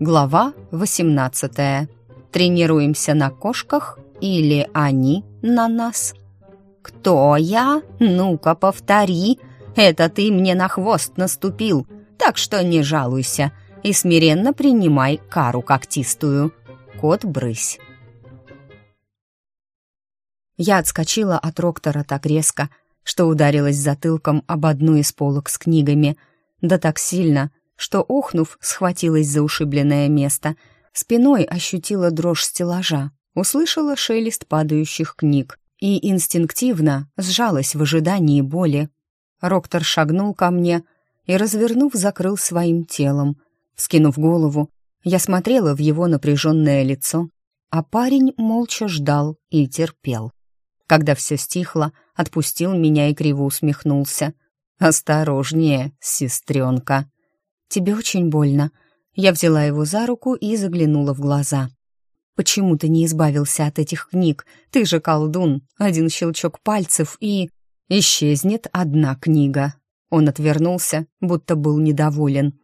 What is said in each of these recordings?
Глава 18. Тренируемся на кошках или они на нас? «Кто я? Ну-ка, повтори. Это ты мне на хвост наступил, так что не жалуйся и смиренно принимай кару когтистую. Кот брысь». Я отскочила от Роктора так резко, что ударилась затылком об одну из полок с книгами, да так сильно, что, охнув, схватилась за ушибленное место. Спиной ощутила дрожь стеллажа, услышала шелест падающих книг и инстинктивно сжалась в ожидании боли. Роктор шагнул ко мне и, развернув, закрыл своим телом. Скинув голову, я смотрела в его напряженное лицо, а парень молча ждал и терпел. Когда все стихло, отпустил меня и криво усмехнулся. «Осторожнее, сестренка!» «Тебе очень больно». Я взяла его за руку и заглянула в глаза. «Почему ты не избавился от этих книг? Ты же колдун. Один щелчок пальцев и... Исчезнет одна книга». Он отвернулся, будто был недоволен.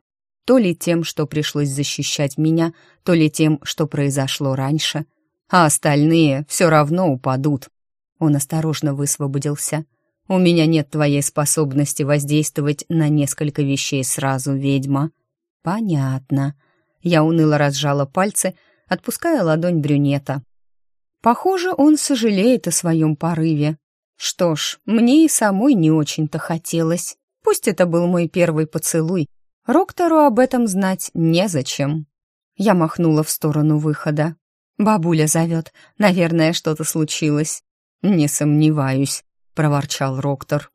То ли тем, что пришлось защищать меня, то ли тем, что произошло раньше. А остальные все равно упадут. Он осторожно высвободился. У меня нет твоей способности воздействовать на несколько вещей сразу, ведьма». «Понятно». Я уныло разжала пальцы, отпуская ладонь брюнета. Похоже, он сожалеет о своем порыве. Что ж, мне и самой не очень-то хотелось. Пусть это был мой первый поцелуй. Роктору об этом знать незачем. Я махнула в сторону выхода. «Бабуля зовет. Наверное, что-то случилось». «Не сомневаюсь», проворчал Роктор.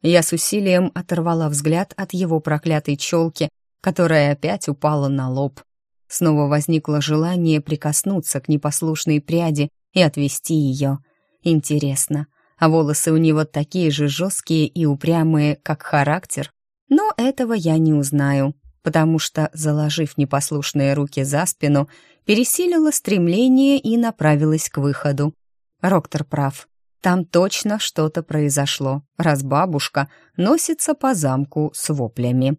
Я с усилием оторвала взгляд от его проклятой челки, которая опять упала на лоб. Снова возникло желание прикоснуться к непослушной пряди и отвести ее. Интересно, а волосы у него такие же жесткие и упрямые, как характер? Но этого я не узнаю, потому что, заложив непослушные руки за спину, пересилила стремление и направилась к выходу. Роктор прав. Там точно что-то произошло, раз бабушка носится по замку с воплями.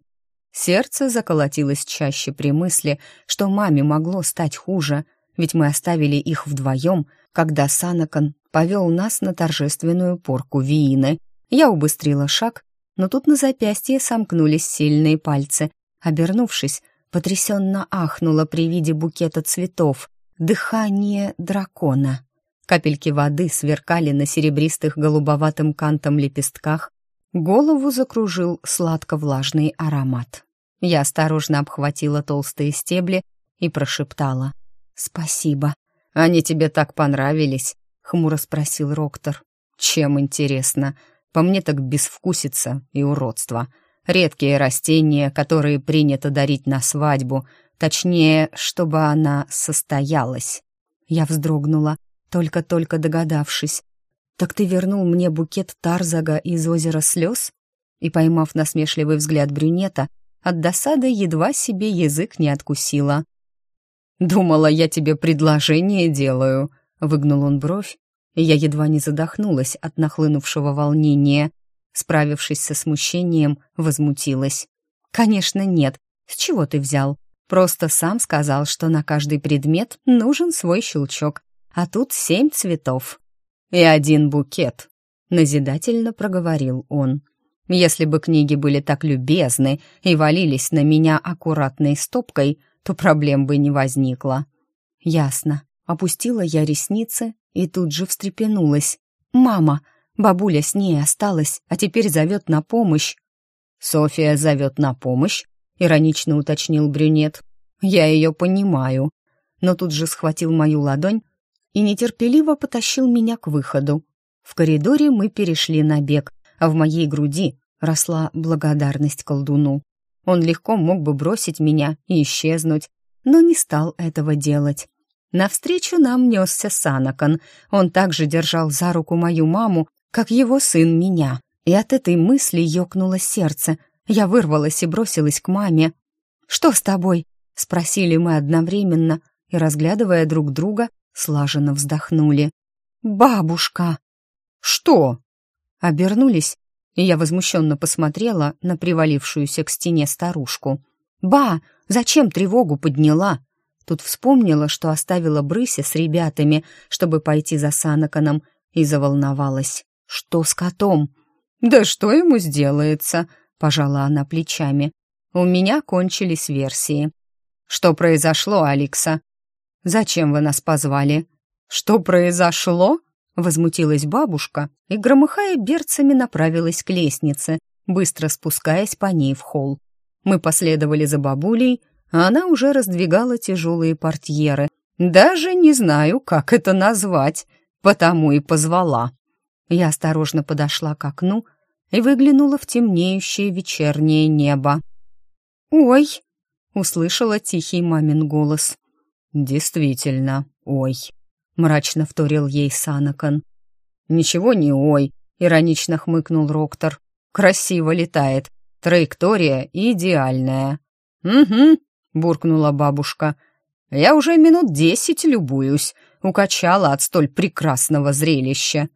Сердце заколотилось чаще при мысли, что маме могло стать хуже, ведь мы оставили их вдвоем, когда Санакан повел нас на торжественную порку Виины. Я убыстрила шаг, но тут на запястье сомкнулись сильные пальцы. Обернувшись, потрясенно ахнула при виде букета цветов. Дыхание дракона. Капельки воды сверкали на серебристых голубоватым кантом лепестках. Голову закружил сладко-влажный аромат. Я осторожно обхватила толстые стебли и прошептала. «Спасибо». «Они тебе так понравились?» — хмуро спросил Роктор. «Чем интересно? По мне так безвкусица и уродство. Редкие растения, которые принято дарить на свадьбу, точнее, чтобы она состоялась». Я вздрогнула только-только догадавшись. «Так ты вернул мне букет Тарзага из озера слез?» И, поймав насмешливый взгляд брюнета, от досады едва себе язык не откусила. «Думала, я тебе предложение делаю», — выгнул он бровь, я едва не задохнулась от нахлынувшего волнения. Справившись со смущением, возмутилась. «Конечно нет. С чего ты взял? Просто сам сказал, что на каждый предмет нужен свой щелчок а тут семь цветов. И один букет, назидательно проговорил он. Если бы книги были так любезны и валились на меня аккуратной стопкой, то проблем бы не возникло. Ясно. Опустила я ресницы и тут же встрепенулась. «Мама! Бабуля с ней осталась, а теперь зовет на помощь». «София зовет на помощь?» — иронично уточнил брюнет. «Я ее понимаю». Но тут же схватил мою ладонь и нетерпеливо потащил меня к выходу. В коридоре мы перешли на бег, а в моей груди росла благодарность колдуну. Он легко мог бы бросить меня и исчезнуть, но не стал этого делать. Навстречу нам несся Санакан. Он также держал за руку мою маму, как его сын меня. И от этой мысли ёкнуло сердце. Я вырвалась и бросилась к маме. «Что с тобой?» — спросили мы одновременно, и, разглядывая друг друга, слаженно вздохнули. «Бабушка!» «Что?» Обернулись, и я возмущенно посмотрела на привалившуюся к стене старушку. «Ба, Зачем тревогу подняла? Тут вспомнила, что оставила Брыся с ребятами, чтобы пойти за Санаканом, и заволновалась. Что с котом? «Да что ему сделается?» — пожала она плечами. «У меня кончились версии». «Что произошло, Алекса?» «Зачем вы нас позвали?» «Что произошло?» — возмутилась бабушка и, громыхая берцами, направилась к лестнице, быстро спускаясь по ней в холл. Мы последовали за бабулей, а она уже раздвигала тяжелые портьеры. Даже не знаю, как это назвать, потому и позвала. Я осторожно подошла к окну и выглянула в темнеющее вечернее небо. «Ой!» — услышала тихий мамин голос. «Действительно, ой!» — мрачно вторил ей Санакан. «Ничего не ой!» — иронично хмыкнул Роктор. «Красиво летает, Траектория идеальная». «Угу», — буркнула бабушка. «Я уже минут десять любуюсь, укачала от столь прекрасного зрелища».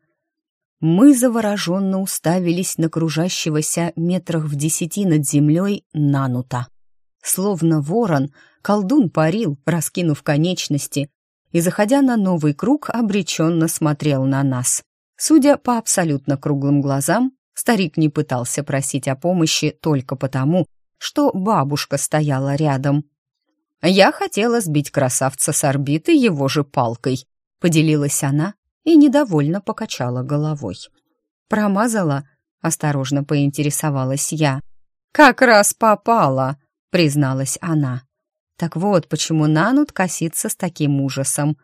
Мы завороженно уставились на кружащегося метрах в десяти над землей Нанута. Словно ворон, колдун парил, раскинув конечности, и, заходя на новый круг, обреченно смотрел на нас. Судя по абсолютно круглым глазам, Старик не пытался просить о помощи только потому, что бабушка стояла рядом. «Я хотела сбить красавца с орбиты его же палкой», — поделилась она и недовольно покачала головой. «Промазала?» — осторожно поинтересовалась я. «Как раз попала», — призналась она. «Так вот, почему Нанут косится с таким ужасом».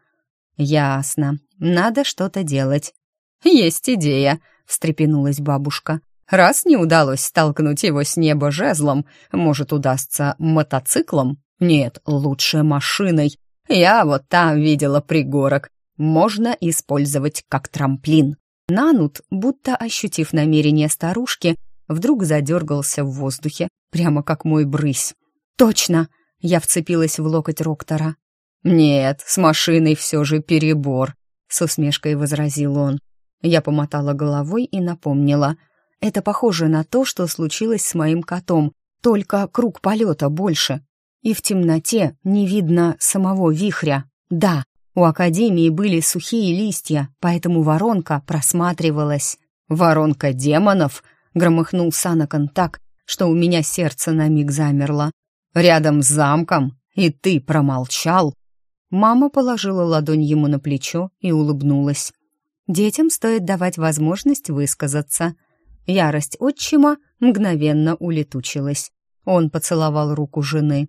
«Ясно. Надо что-то делать». «Есть идея», — встрепенулась бабушка. «Раз не удалось столкнуть его с неба жезлом, может, удастся мотоциклом? Нет, лучше машиной. Я вот там видела пригорок. Можно использовать как трамплин». Нанут, будто ощутив намерение старушки, вдруг задергался в воздухе, прямо как мой брысь. «Точно!» — я вцепилась в локоть Роктора. «Нет, с машиной все же перебор», — с усмешкой возразил он. Я помотала головой и напомнила. Это похоже на то, что случилось с моим котом, только круг полета больше. И в темноте не видно самого вихря. Да, у Академии были сухие листья, поэтому воронка просматривалась. «Воронка демонов!» — громыхнул Санакан так, что у меня сердце на миг замерло. «Рядом с замком? И ты промолчал?» Мама положила ладонь ему на плечо и улыбнулась. Детям стоит давать возможность высказаться. Ярость отчима мгновенно улетучилась. Он поцеловал руку жены.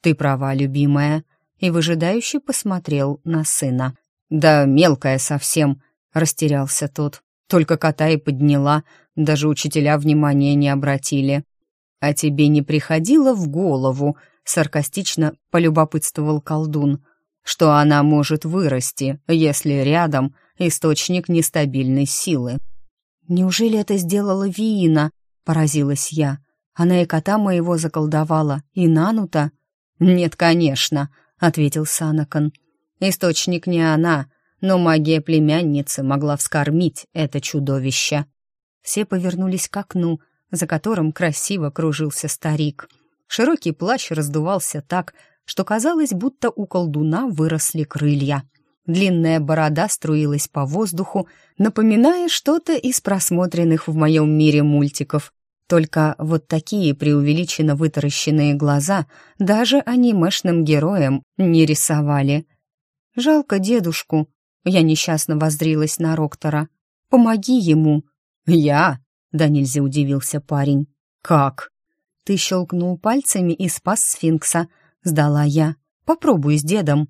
«Ты права, любимая», и выжидающе посмотрел на сына. «Да мелкая совсем», — растерялся тот. «Только кота и подняла, даже учителя внимания не обратили». «А тебе не приходило в голову?» — саркастично полюбопытствовал колдун. «Что она может вырасти, если рядом источник нестабильной силы. «Неужели это сделала Виина?» — поразилась я. «Она и кота моего заколдовала, и Нанута?» «Нет, конечно», — ответил Санакан. «Источник не она, но магия племянницы могла вскормить это чудовище». Все повернулись к окну, за которым красиво кружился старик. Широкий плащ раздувался так, что казалось, будто у колдуна выросли крылья. Длинная борода струилась по воздуху, напоминая что-то из просмотренных в моем мире мультиков. Только вот такие преувеличенно вытаращенные глаза даже анимешным героям не рисовали. «Жалко дедушку», — я несчастно воздрилась на Роктора. «Помоги ему». «Я?» — да нельзя удивился парень. «Как?» «Ты щелкнул пальцами и спас сфинкса», — сдала я. «Попробуй с дедом».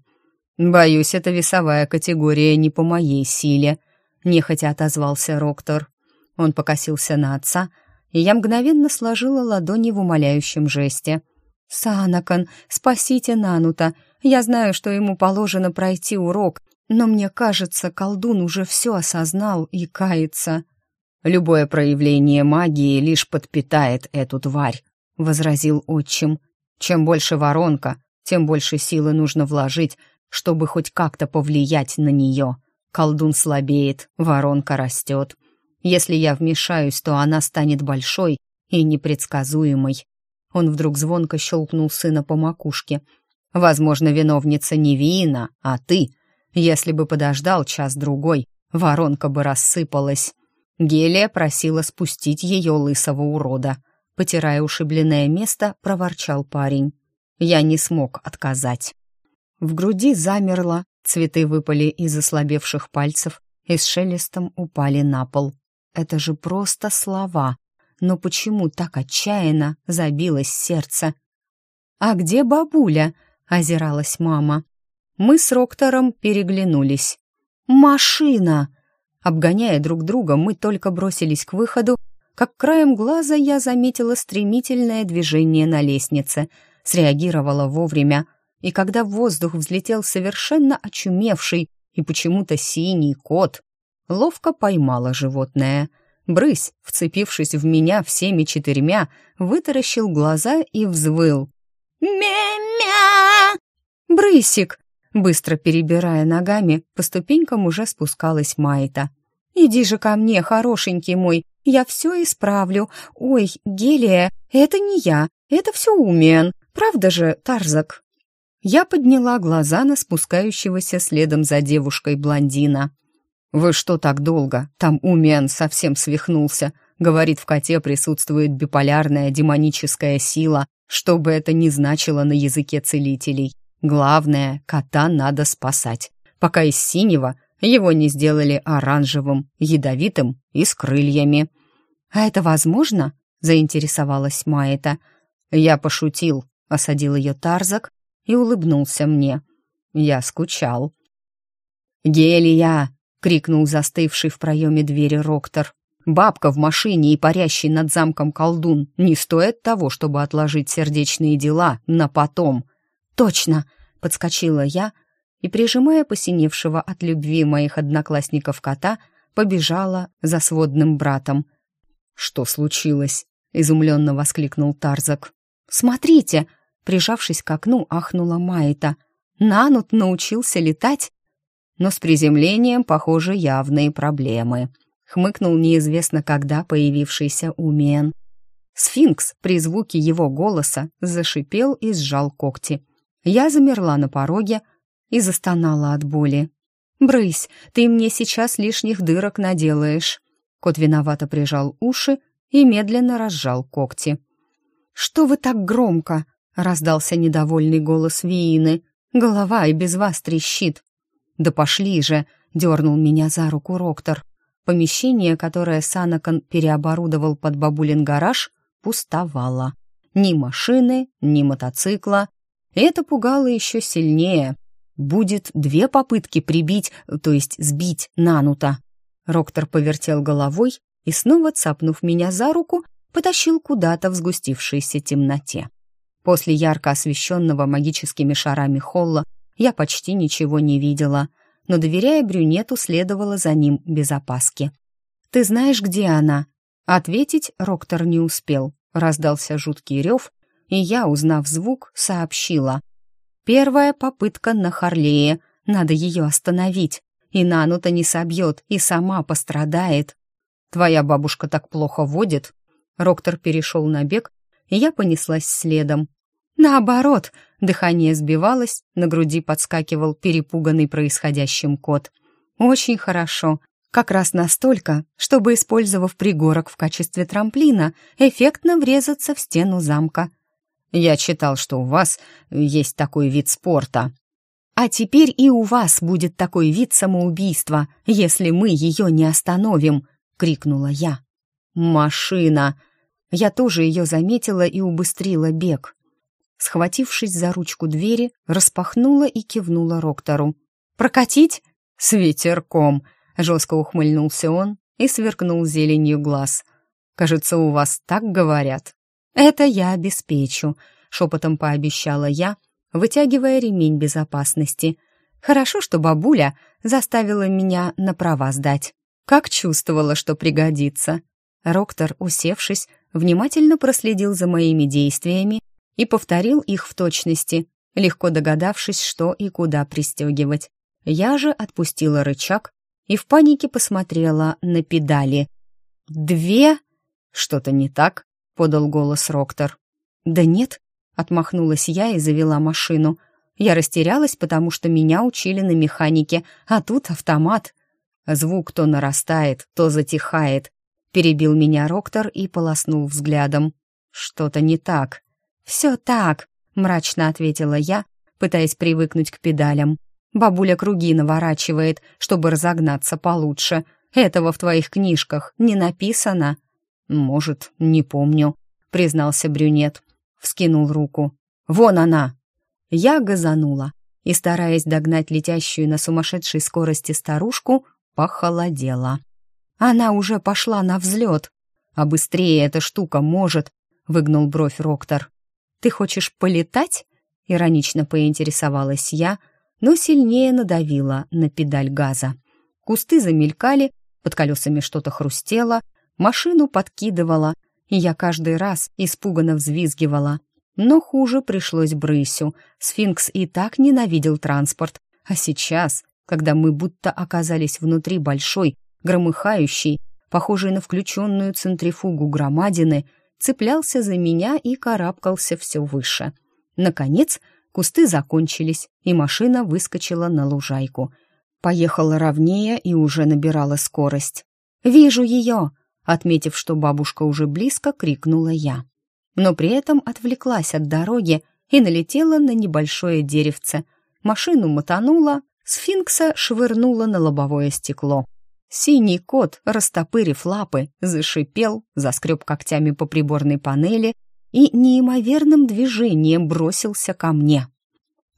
«Боюсь, эта весовая категория не по моей силе», — нехотя отозвался Роктор. Он покосился на отца, и я мгновенно сложила ладони в умоляющем жесте. «Санакан, спасите Нанута. Я знаю, что ему положено пройти урок, но мне кажется, колдун уже все осознал и кается». «Любое проявление магии лишь подпитает эту тварь», — возразил отчим. «Чем больше воронка, тем больше силы нужно вложить, чтобы хоть как-то повлиять на нее. Колдун слабеет, воронка растет. Если я вмешаюсь, то она станет большой и непредсказуемой. Он вдруг звонко щелкнул сына по макушке. «Возможно, виновница не Виина, а ты. Если бы подождал час-другой, воронка бы рассыпалась». Гелия просила спустить ее лысого урода. Потирая ушибленное место, проворчал парень. Я не смог отказать. В груди замерло, цветы выпали из ослабевших пальцев и с шелестом упали на пол. Это же просто слова. Но почему так отчаянно забилось сердце? «А где бабуля?» — озиралась мама. Мы с Роктором переглянулись. «Машина!» Обгоняя друг друга, мы только бросились к выходу, как краем глаза я заметила стремительное движение на лестнице, среагировала вовремя, и когда в воздух взлетел совершенно очумевший и почему-то синий кот, ловко поймала животное. Брысь, вцепившись в меня всеми четырьмя, вытаращил глаза и взвыл. «Мя-мя!» «Брысик!» Быстро перебирая ногами, по ступенькам уже спускалась Майта. «Иди же ко мне, хорошенький мой, я все исправлю. Ой, Гелия, это не я, это все Умиан. Правда же, Тарзак?» Я подняла глаза на спускающегося следом за девушкой блондина. «Вы что так долго? Там Умиан совсем свихнулся. Говорит, в коте присутствует биполярная демоническая сила, что бы это ни значило на языке целителей. Главное, кота надо спасать, пока из синего его не сделали оранжевым, ядовитым и с крыльями. «А это возможно?» — заинтересовалась Майта. «Я пошутил», — осадил ее Тарзак и улыбнулся мне. Я скучал. «Гелия!» — крикнул застывший в проеме двери Роктор. «Бабка в машине и парящий над замком колдун не стоят того, чтобы отложить сердечные дела на потом». «Точно!» — подскочила я и, прижимая посиневшего от любви моих одноклассников кота, побежала за сводным братом. «Что случилось?» — изумленно воскликнул Тарзак. «Смотрите!» — прижавшись к окну, ахнула Майта. «Нанут научился летать?» Но с приземлением, похоже, явные проблемы. Хмыкнул неизвестно когда появившийся Умен. Сфинкс при звуке его голоса зашипел и сжал когти. Я замерла на пороге, и застонала от боли. «Брысь, ты мне сейчас лишних дырок наделаешь». Кот виновато прижал уши и медленно разжал когти. «Что вы так громко?» — раздался недовольный голос Виины. «Голова и без вас трещит». «Да пошли же!» — дернул меня за руку Роктор. Помещение, которое Санакон переоборудовал под бабулин гараж, пустовало. Ни машины, ни мотоцикла. Это пугало еще сильнее. Будет две попытки прибить, то есть сбить Нанута. Роктор повертел головой и, снова цапнув меня за руку, потащил куда-то в сгустившейся темноте. После ярко освещенного магическими шарами холла я почти ничего не видела, но, доверяя брюнету, следовала за ним без опаски. «Ты знаешь, где она?» Ответить Роктор не успел. Раздался жуткий рев, и я, узнав звук, сообщила. Первая попытка на Харлее. Надо ее остановить. И Нану-то не собьет, и сама пострадает. Твоя бабушка так плохо водит. Роктор перешел на бег, и я понеслась следом. Наоборот, дыхание сбивалось, на груди подскакивал перепуганный происходящим кот. Очень хорошо. Как раз настолько, чтобы, использовав пригорок в качестве трамплина, эффектно врезаться в стену замка. Я читал, что у вас есть такой вид спорта. А теперь и у вас будет такой вид самоубийства, если мы ее не остановим, крикнула я. Машина. Я тоже ее заметила и убыстрила бег. Схватившись за ручку двери, распахнула и кивнула Роктору. «Прокатить?» «С ветерком!» — жестко ухмыльнулся он и сверкнул зеленью глаз. «Кажется, у вас так говорят». «Это я обеспечу», — шепотом пообещала я, вытягивая ремень безопасности. «Хорошо, что бабуля заставила меня на права сдать. Как чувствовала, что пригодится». Роктор, усевшись, внимательно проследил за моими действиями и повторил их в точности, легко догадавшись, что и куда пристегивать. Я же отпустила рычаг и в панике посмотрела на педали. «Две?» «Что-то не так?» Подал голос Роктор. «Да нет», — отмахнулась я и завела машину. Я растерялась, потому что меня учили на механике, а тут автомат. Звук то нарастает, то затихает. Перебил меня Роктор и полоснул взглядом. Что-то не так. «Все так», — мрачно ответила я, пытаясь привыкнуть к педалям. Бабуля круги наворачивает, чтобы разогнаться получше. Этого в твоих книжках не написано. Может, не помню, признался брюнет. Вскинул руку. Вон она. Я газанула и, стараясь догнать летящую на сумасшедшей скорости старушку, похолодела. Она уже пошла на взлет. А быстрее эта штука может, выгнул бровь Роктор. Ты хочешь полетать? Иронично поинтересовалась я, но сильнее надавила на педаль газа. Кусты замелькали, под колесами что-то хрустело, машину подкидывала, и я каждый раз испуганно взвизгивала. Но хуже пришлось Брысю. Сфинкс и так ненавидел транспорт. А сейчас, когда мы будто оказались внутри большой, громыхающей, похожей на включенную центрифугу громадины, цеплялся за меня и карабкался все выше. Наконец, Кусты закончились, и машина выскочила на лужайку. Поехала ровнее и уже набирала скорость. «Вижу ее!» Отметив, что бабушка уже близко, крикнула я. Но при этом отвлеклась от дороги и налетела на небольшое деревце. Машину мотанула, сфинкса швырнула на лобовое стекло. Синий кот, растопырив лапы, зашипел, заскреб когтями по приборной панели и неимоверным движением бросился ко мне.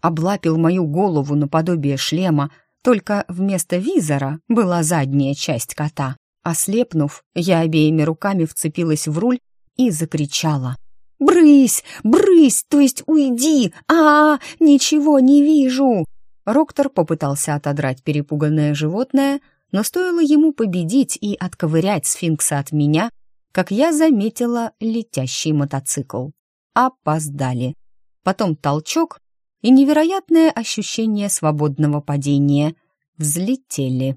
Облапил мою голову наподобие шлема, только вместо визора была задняя часть кота. Ослепнув, я обеими руками вцепилась в руль и закричала. «Брысь! Брысь! То есть уйди! а, -а, -а Ничего не вижу!» Роктор попытался отодрать перепуганное животное, но стоило ему победить и отковырять сфинкса от меня, как я заметила летящий мотоцикл. Опоздали. Потом толчок и невероятное ощущение свободного падения. Взлетели.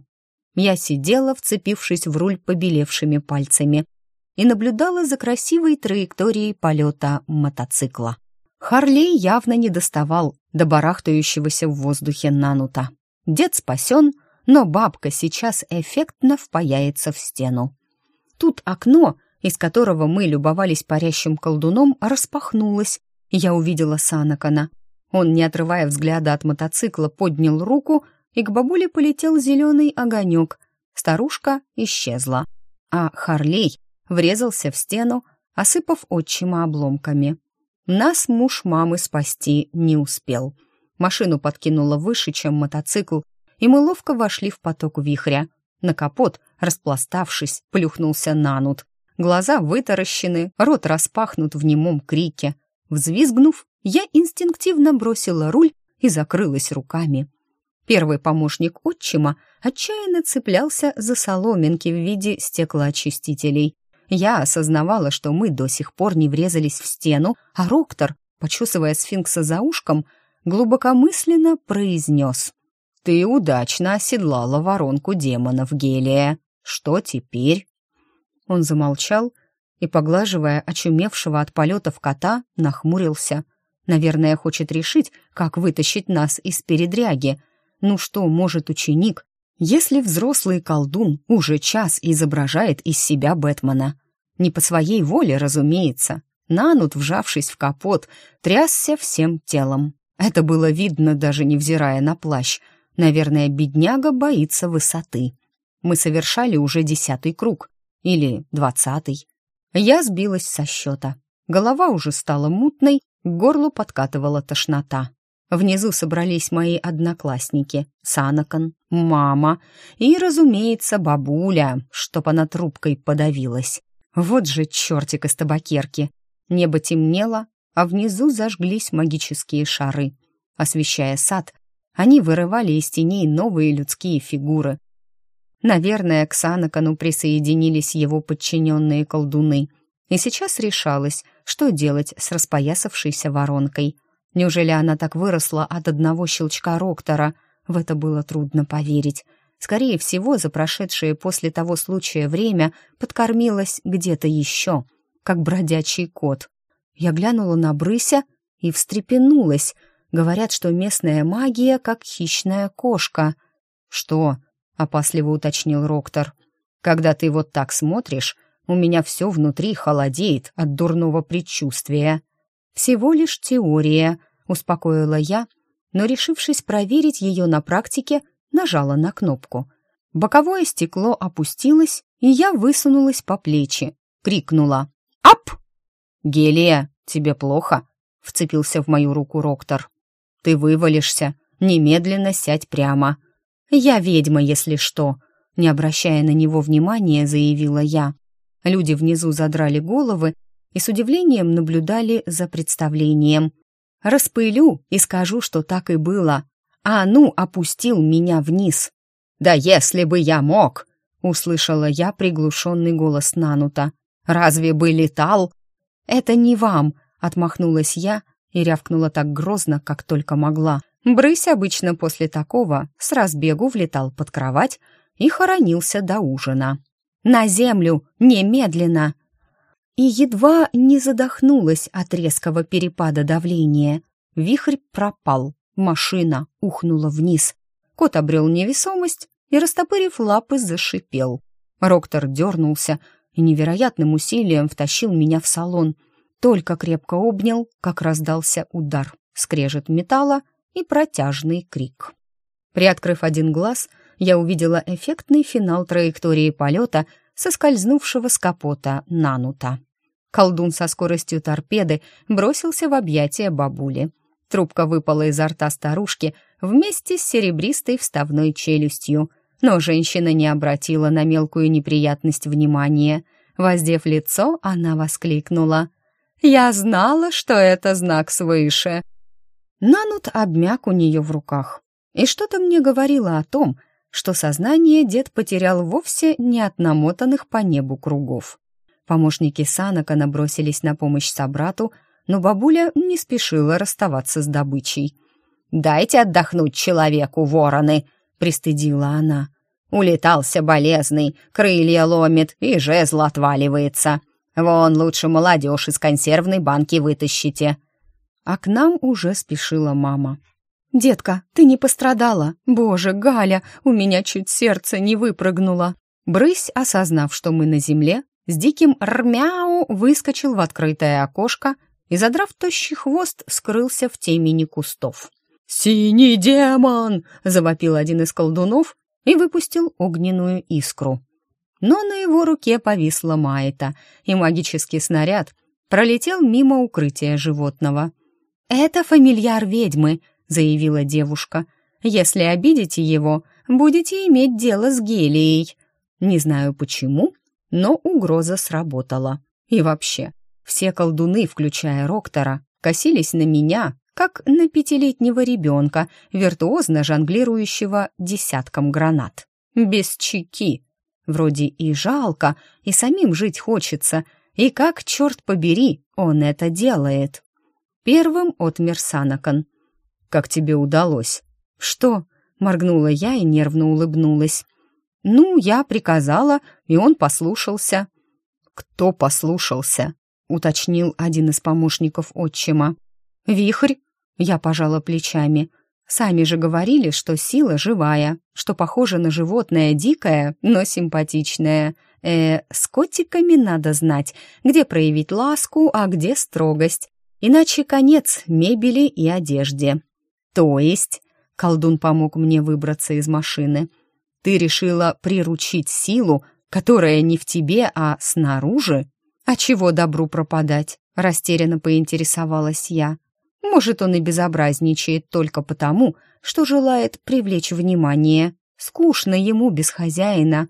Я сидела, вцепившись в руль побелевшими пальцами, и наблюдала за красивой траекторией полета мотоцикла. Харлей явно не доставал до барахтающегося в воздухе нанута. Дед спасен, но бабка сейчас эффектно впаяется в стену. Тут окно из которого мы любовались парящим колдуном, распахнулось, и я увидела Санакана. Он, не отрывая взгляда от мотоцикла, поднял руку, и к бабуле полетел зеленый огонек. Старушка исчезла, а Харлей врезался в стену, осыпав отчима обломками. Нас муж мамы спасти не успел. Машину подкинуло выше, чем мотоцикл, и мы ловко вошли в поток вихря. На капот, распластавшись, плюхнулся Нанут. Глаза вытаращены, рот распахнут в немом крике. Взвизгнув, я инстинктивно бросила руль и закрылась руками. Первый помощник отчима отчаянно цеплялся за соломинки в виде стеклоочистителей. Я осознавала, что мы до сих пор не врезались в стену, а Роктор, почесывая сфинкса за ушком, глубокомысленно произнес. «Ты удачно оседлала воронку демонов, Гелия. Что теперь?» Он замолчал и, поглаживая очумевшего от полетов кота, нахмурился. Наверное, хочет решить, как вытащить нас из передряги. Ну что может ученик, если взрослый колдун уже час изображает из себя Бэтмена? Не по своей воле, разумеется. Нанут, вжавшись в капот, трясся всем телом. Это было видно, даже невзирая на плащ. Наверное, бедняга боится высоты. Мы совершали уже десятый круг. Или двадцатый. Я сбилась со счета. Голова уже стала мутной, к горлу подкатывала тошнота. Внизу собрались мои одноклассники, Санакан, мама и, разумеется, бабуля, чтоб она трубкой подавилась. Вот же чертик из табакерки. Небо темнело, а внизу зажглись магические шары. Освещая сад, они вырывали из теней новые людские фигуры, Наверное, к Санакану присоединились его подчиненные колдуны. И сейчас решалось, что делать с распоясавшейся воронкой. Неужели она так выросла от одного щелчка Роктора? В это было трудно поверить. Скорее всего, за прошедшее после того случая время подкормилась где-то еще, как бродячий кот. Я глянула на Брыся и встрепенулась. Говорят, что местная магия как хищная кошка. «Что?» — опасливо уточнил Роктор. «Когда ты вот так смотришь, у меня все внутри холодеет от дурного предчувствия». «Всего лишь теория», — успокоила я, но, решившись проверить ее на практике, нажала на кнопку. Боковое стекло опустилось, и я высунулась по плечи, крикнула «Ап!» «Гелия, тебе плохо?» — вцепился в мою руку Роктор. «Ты вывалишься, немедленно сядь прямо». «Я ведьма, если что», — не обращая на него внимания, заявила я. Люди внизу задрали головы и с удивлением наблюдали за представлением. «Распылю и скажу, что так и было. А ну, опустил меня вниз». «Да если бы я мог!» — услышала я приглушенный голос Нанута. «Разве бы летал?» «Это не вам!» — отмахнулась я и рявкнула так грозно, как только могла. Брысь обычно после такого с разбегу влетал под кровать и хоронился до ужина. «На землю! Немедленно!» И едва не задохнулась от резкого перепада давления. Вихрь пропал, машина ухнула вниз. Кот обрел невесомость и, растопырив лапы, зашипел. Роктор дернулся и невероятным усилием втащил меня в салон. Только крепко обнял, как раздался удар, скрежет металла и протяжный крик. Приоткрыв один глаз, я увидела эффектный финал траектории полета соскользнувшего с капота Нанута. Колдун со скоростью торпеды бросился в объятия бабули. Трубка выпала изо рта старушки вместе с серебристой вставной челюстью — но женщина не обратила на мелкую неприятность внимания. Воздев лицо, она воскликнула. «Я знала, что это знак свыше!» Нанут обмяк у нее в руках. И что-то мне говорило о том, что сознание дед потерял вовсе не от намотанных по небу кругов. Помощники Санака набросились на помощь собрату, но бабуля не спешила расставаться с добычей. «Дайте отдохнуть человеку, вороны!» пристыдила она. «Улетался болезный, крылья ломит и жезл отваливается. Вон лучше молодежь из консервной банки вытащите». А к нам уже спешила мама. «Детка, ты не пострадала? Боже, Галя, у меня чуть сердце не выпрыгнуло!» Брысь, осознав, что мы на земле, с диким рмяу выскочил в открытое окошко и, задрав тощий хвост, скрылся в темени кустов. «Синий демон!» — завопил один из колдунов и выпустил огненную искру. Но на его руке повисла маята, и магический снаряд пролетел мимо укрытия животного. «Это фамильяр ведьмы», — заявила девушка. «Если обидите его, будете иметь дело с гелией». Не знаю почему, но угроза сработала. И вообще, все колдуны, включая Роктора, косились на меня, как на пятилетнего ребенка, виртуозно жонглирующего десятком гранат. Без чеки. Вроде и жалко, и самим жить хочется, и как, черт побери, он это делает. Первым отмер Санакан. «Как тебе удалось?» «Что?» — моргнула я и нервно улыбнулась. «Ну, я приказала, и он послушался». «Кто послушался?» — уточнил один из помощников отчима. «Вихрь?» — я пожала плечами. «Сами же говорили, что сила живая, что похожа на животное дикое, но симпатичное. Э, с котиками надо знать, где проявить ласку, а где строгость. Иначе конец мебели и одежде». «То есть?» — колдун помог мне выбраться из машины. «Ты решила приручить силу, которая не в тебе, а снаружи?» «А чего добру пропадать?» — растерянно поинтересовалась я. Может, он и безобразничает только потому, что желает привлечь внимание. Скучно ему без хозяина.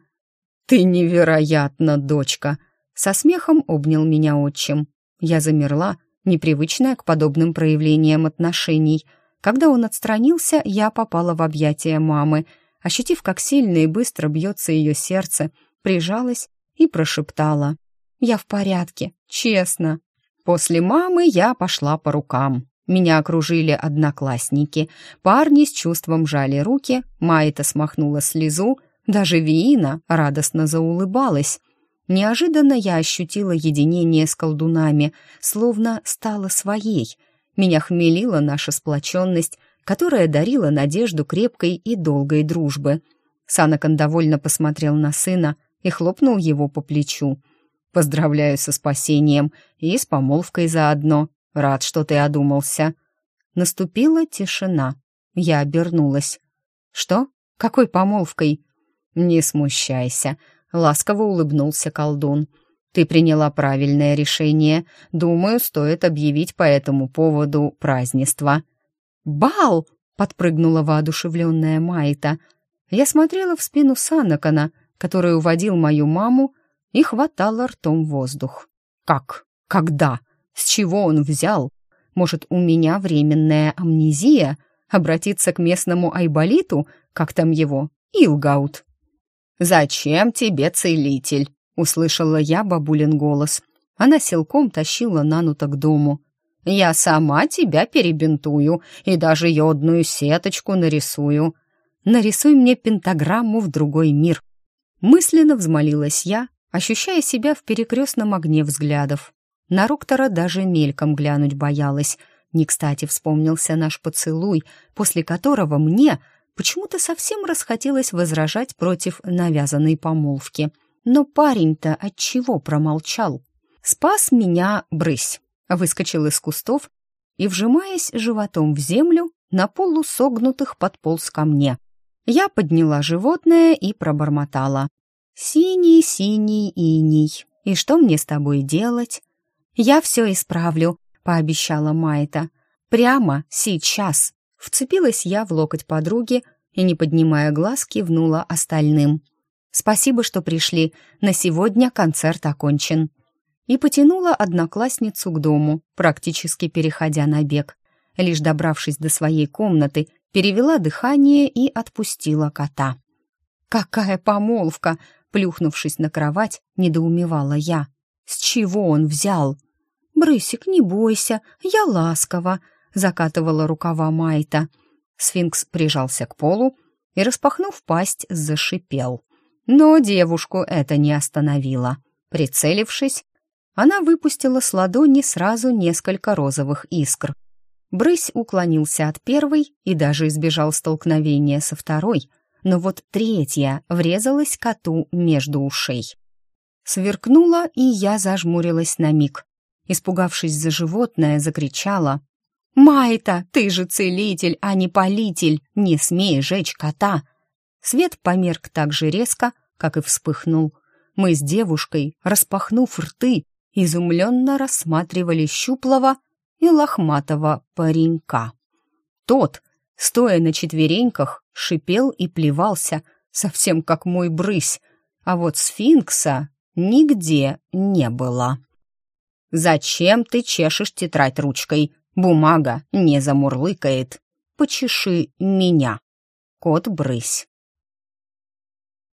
«Ты невероятна, дочка!» Со смехом обнял меня отчим. Я замерла, непривычная к подобным проявлениям отношений. Когда он отстранился, я попала в объятия мамы. Ощутив, как сильно и быстро бьется ее сердце, прижалась и прошептала. «Я в порядке, честно». После мамы я пошла по рукам. Меня окружили одноклассники. Парни с чувством жали руки, Майта смахнула слезу, даже Виина радостно заулыбалась. Неожиданно я ощутила единение с колдунами, словно стала своей. Меня хмелила наша сплоченность, которая дарила надежду крепкой и долгой дружбы. Санакан довольно посмотрел на сына и хлопнул его по плечу. «Поздравляю со спасением и с помолвкой заодно. Рад, что ты одумался». Наступила тишина. Я обернулась. «Что? Какой помолвкой?» «Не смущайся», — ласково улыбнулся колдун. «Ты приняла правильное решение. Думаю, стоит объявить по этому поводу празднество». «Бал!» — подпрыгнула воодушевленная Майта. Я смотрела в спину Санакана, который уводил мою маму, и хватала ртом воздух. «Как? Когда? С чего он взял? Может, у меня временная амнезия? Обратиться к местному Айболиту? Как там его? Илгаут?» «Зачем тебе целитель?» — услышала я бабулин голос. Она силком тащила Нанута к дому. Я сама тебя перебинтую и даже йодную сеточку нарисую. Нарисуй мне пентаграмму в другой мир. Мысленно взмолилась я, ощущая себя в перекрестном огне взглядов. На Роктора даже мельком глянуть боялась. Не кстати вспомнился наш поцелуй, после которого мне почему-то совсем расхотелось возражать против навязанной помолвки. Но парень-то от чего промолчал? Спас меня брысь выскочил из кустов и, вжимаясь животом в землю, на полу согнутых подполз ко мне. Я подняла животное и пробормотала. «Синий, синий иней. И что мне с тобой делать?» «Я все исправлю», — пообещала Майта. «Прямо сейчас». Вцепилась я в локоть подруги и, не поднимая глаз, кивнула остальным. «Спасибо, что пришли. На сегодня концерт окончен» и потянула одноклассницу к дому, практически переходя на бег. Лишь добравшись до своей комнаты, перевела дыхание и отпустила кота. «Какая помолвка!» — плюхнувшись на кровать, недоумевала я. «С чего он взял?» «Брысик, не бойся, я ласково», — закатывала рукава Майта. Сфинкс прижался к полу и, распахнув пасть, зашипел. Но девушку это не остановило. Прицелившись, она выпустила с ладони сразу несколько розовых искр. Брысь уклонился от первой и даже избежал столкновения со второй, но вот третья врезалась коту между ушей. Сверкнула, и я зажмурилась на миг. Испугавшись за животное, закричала. «Майта, ты же целитель, а не политель! Не смей жечь кота!» Свет померк так же резко, как и вспыхнул. Мы с девушкой, распахнув рты, изумленно рассматривали щуплого и лохматого паренька. Тот, стоя на четвереньках, шипел и плевался, совсем как мой брысь, а вот сфинкса нигде не было. «Зачем ты чешешь тетрадь ручкой? Бумага не замурлыкает. Почеши меня». Кот брысь.